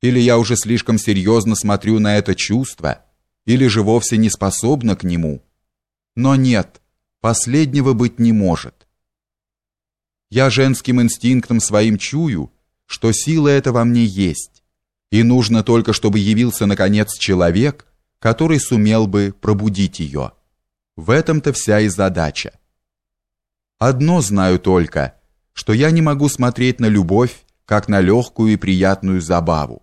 Или я уже слишком серьезно смотрю на это чувство, или же вовсе не способна к нему. Но нет, последнего быть не может. Я женским инстинктом своим чую, что сила эта во мне есть, и нужно только, чтобы явился наконец человек, который сумел бы пробудить ее. В этом-то вся и задача. Одно знаю только, что я не могу смотреть на любовь, как на легкую и приятную забаву.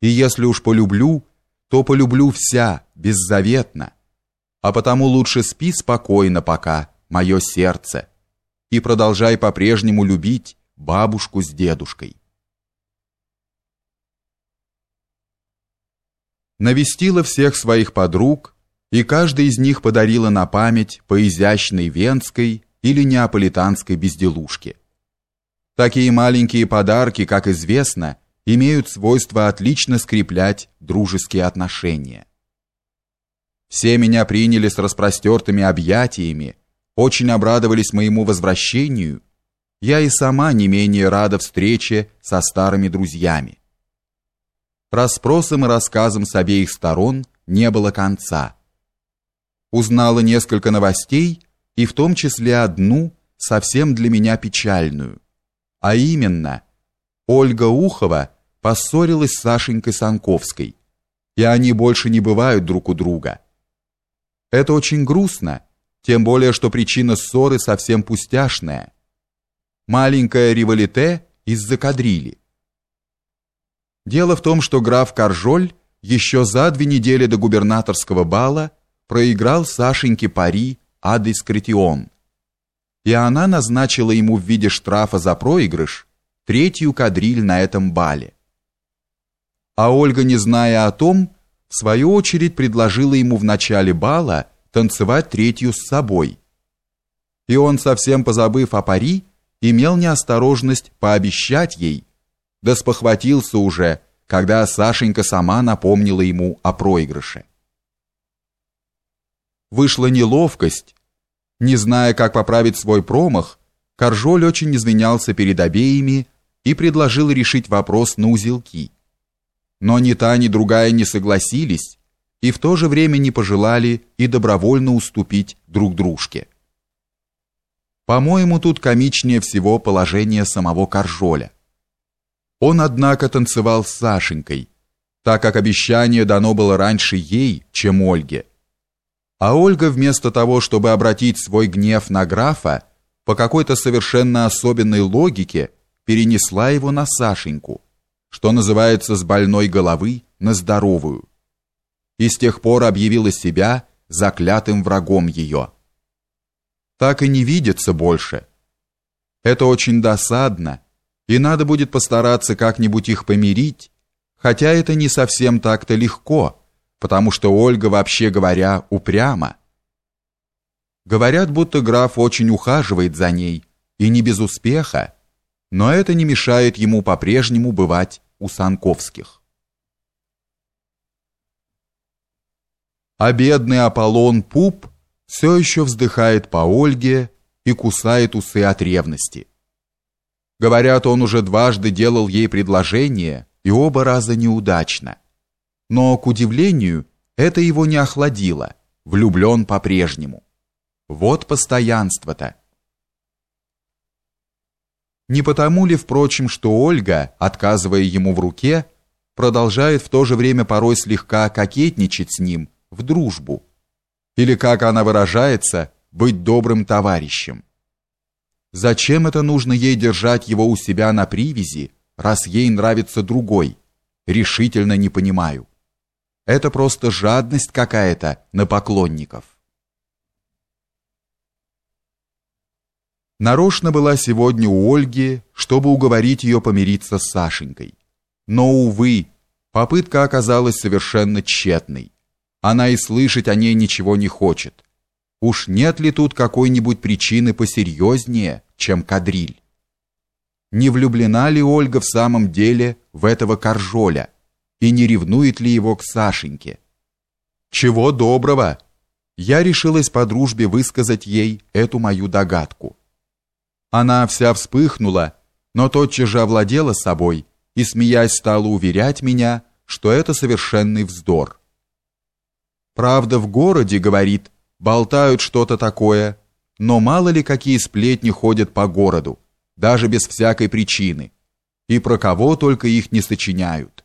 И если уж полюблю, то полюблю вся, беззаветно. А потому лучше спи спокойно пока, мое сердце, и продолжай по-прежнему любить бабушку с дедушкой. Навестила всех своих подруг, и каждая из них подарила на память по изящной венской или неаполитанской безделушке. Такие маленькие подарки, как известно, имеют свойство отлично скреплять дружеские отношения. Все меня приняли с распростертыми объятиями, очень обрадовались моему возвращению. Я и сама не менее рада встрече со старыми друзьями. Расспросам и рассказам с обеих сторон не было конца. Узнала несколько новостей, и в том числе одну, совсем для меня печальную. А именно, Ольга Ухова поссорилась с Сашенькой Санковской, и они больше не бывают друг у друга. Это очень грустно, тем более, что причина ссоры совсем пустяшная. Маленькая револите из-за кадрили. Дело в том, что граф Каржоль еще за две недели до губернаторского бала проиграл Сашеньке пари Адис Кретион, и она назначила ему в виде штрафа за проигрыш третью кадриль на этом бале. А Ольга, не зная о том, в свою очередь предложила ему в начале бала танцевать третью с собой. И он, совсем позабыв о пари, имел неосторожность пообещать ей, да спохватился уже, когда Сашенька сама напомнила ему о проигрыше. Вышла неловкость. Не зная, как поправить свой промах, Коржоль очень извинялся перед обеими и предложил решить вопрос на узелки. Но ни та, ни другая не согласились и в то же время не пожелали и добровольно уступить друг дружке. По-моему, тут комичнее всего положение самого Коржоля. Он, однако, танцевал с Сашенькой, так как обещание дано было раньше ей, чем Ольге. А Ольга вместо того, чтобы обратить свой гнев на графа, по какой-то совершенно особенной логике перенесла его на Сашеньку, что называется с больной головы на здоровую. И с тех пор объявила себя заклятым врагом ее. Так и не видится больше. Это очень досадно, и надо будет постараться как-нибудь их помирить, хотя это не совсем так-то легко потому что Ольга, вообще говоря, упряма. Говорят, будто граф очень ухаживает за ней, и не без успеха, но это не мешает ему по-прежнему бывать у Санковских. А бедный Аполлон Пуп все еще вздыхает по Ольге и кусает усы от ревности. Говорят, он уже дважды делал ей предложение, и оба раза неудачно. Но, к удивлению, это его не охладило, влюблен по-прежнему. Вот постоянство-то. Не потому ли, впрочем, что Ольга, отказывая ему в руке, продолжает в то же время порой слегка кокетничать с ним в дружбу? Или, как она выражается, быть добрым товарищем? Зачем это нужно ей держать его у себя на привязи, раз ей нравится другой? Решительно не понимаю. Это просто жадность какая-то на поклонников. Нарочно была сегодня у Ольги, чтобы уговорить ее помириться с Сашенькой. Но, увы, попытка оказалась совершенно тщетной. Она и слышать о ней ничего не хочет. Уж нет ли тут какой-нибудь причины посерьезнее, чем кадриль? Не влюблена ли Ольга в самом деле в этого Коржоля? и не ревнует ли его к Сашеньке. Чего доброго? Я решилась по дружбе высказать ей эту мою догадку. Она вся вспыхнула, но тотчас же овладела собой и, смеясь, стала уверять меня, что это совершенный вздор. Правда, в городе, говорит, болтают что-то такое, но мало ли какие сплетни ходят по городу, даже без всякой причины, и про кого только их не сочиняют.